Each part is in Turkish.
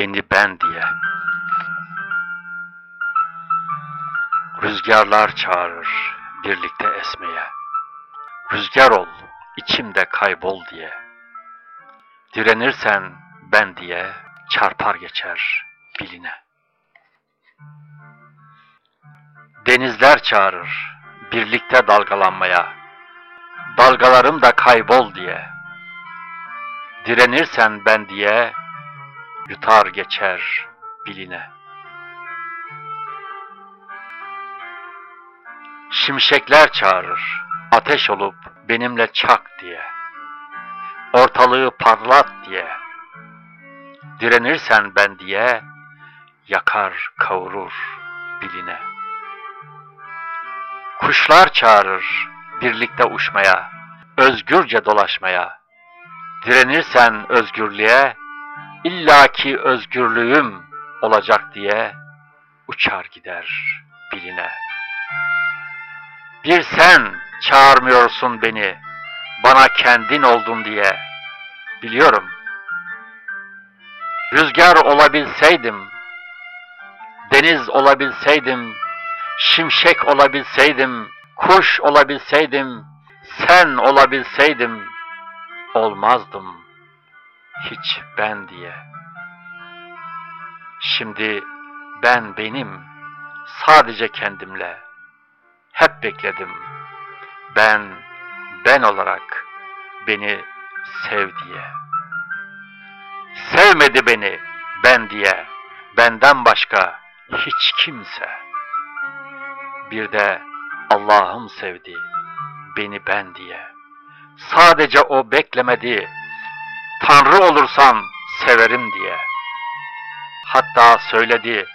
beni ben diye. Rüzgarlar çağırır birlikte esmeye. Rüzgar ol, içimde kaybol diye. Direnirsen ben diye çarpar geçer biline. Denizler çağırır birlikte dalgalanmaya. Dalgalarım da kaybol diye. Direnirsen ben diye yutar geçer biline. Şimşekler çağırır ateş olup benimle çak diye. Ortalığı parlat diye. Direnirsen ben diye yakar kavurur biline. Kuşlar çağırır birlikte uçmaya, özgürce dolaşmaya. Direnirsen özgürlüğe, illaki özgürlüğüm olacak diye uçar gider biline. Bir sen çağırmıyorsun beni, bana kendin oldun diye. Biliyorum. Rüzgar olabilseydim, deniz olabilseydim, şimşek olabilseydim, kuş olabilseydim, sen olabilseydim, olmazdım hiç ben diye. Şimdi ben benim, sadece kendimle, hep bekledim. Ben, ben olarak beni sev diye. Sevmedi beni ben diye, benden başka hiç kimse. Bir de Allah'ım sevdi beni ben diye. Sadece o beklemedi, Tanrı olursan severim diye. Hatta söyledi,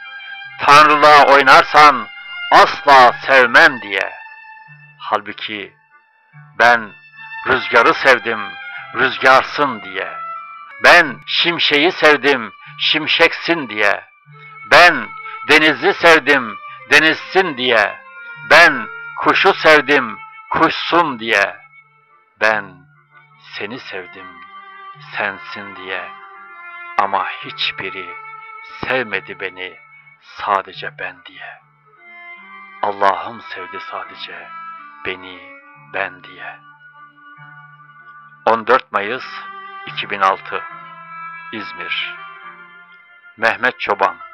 Tanrılığa oynarsan asla sevmem diye. Halbuki ben rüzgarı sevdim, rüzgarsın diye. Ben şimşeği sevdim, şimşeksin diye. Ben denizi sevdim, denizsin diye. Ben kuşu sevdim, kuşsun diye. Ben seni sevdim, sensin diye. Ama hiçbiri sevmedi beni sadece ben diye. Allah'ım sevdi sadece beni ben diye. 14 Mayıs 2006 İzmir Mehmet Çoban